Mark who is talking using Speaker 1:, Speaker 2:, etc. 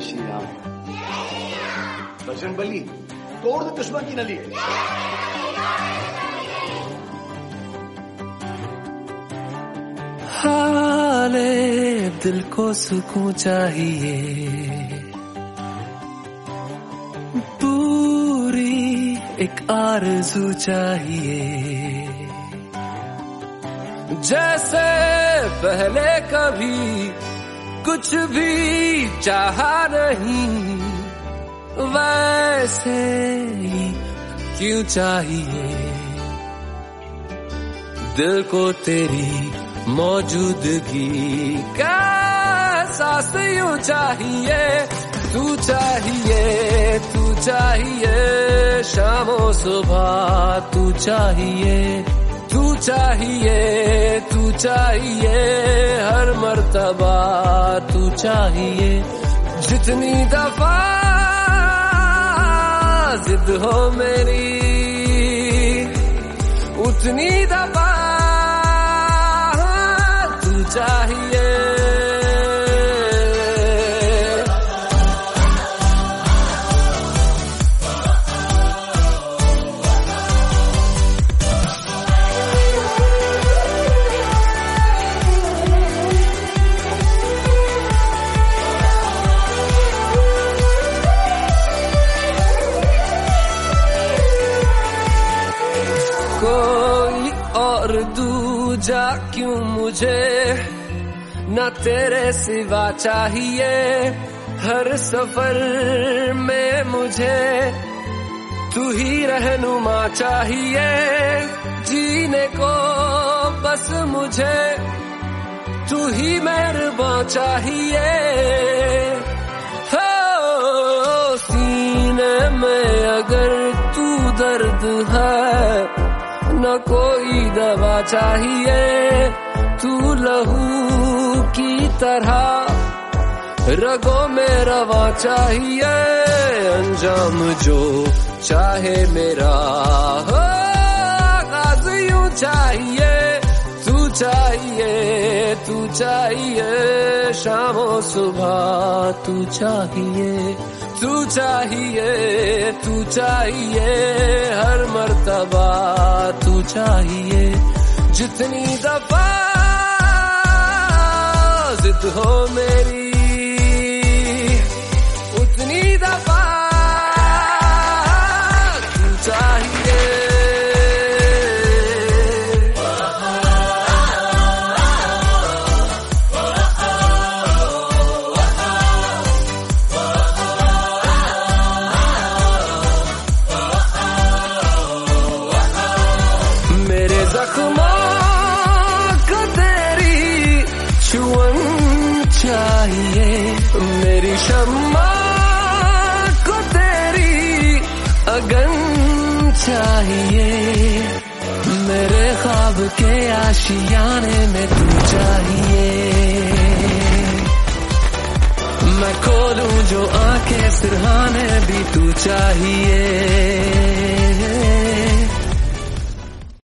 Speaker 1: श्री राम बजरंग बली, तोड़ दे दुश्मन की नली।
Speaker 2: हाले दिल को सुकून चाहिए। पूरी एक आरज़ू चाहिए। जैसे पहले कभी कुछ भी चाहा नहीं वैसे ही क्यों चाहिए? दिल को तेरी मौजूदगी का यूँ चाहिए? तू चाहिए तू चाहिए, शामों सुबह तू चाहिए। तू चाहिए तू चाहिए, हर मर्तबा चाहिए। जितनी दफ़ा जिद हो मेरी उतनी दफ़ा कोई और दूजा क्यों मुझे? न तेरे सिवा चाहिए हर सफ़र में मुझे। तू ही रहनुमा चाहिए जीने को बस मुझे। तू ही मेहरबान चाहिए। हो सीने में अगर तू दर्द है न कोई दवा चाहिए। तू लहू की तरह रगों में रवा चाहिए। अंजाम जो चाहे मेरा। हो, आगाज़ चाहिए। तू चाहिए तू चाहिए। शामों सुबह तू चाहिए। तू चाहिए तू चाहिए, हर मर्तबा तू चाहिए। जितनी दफ़ा जिद हो मेरी, उतनी दफ़ा शम्मा को तेरी अगन चाहिए। मेरे ख्वाब के आशियाने में तू चाहिए। मैं खोलूं जो आँखें सिरहाने भी तू चाहिए।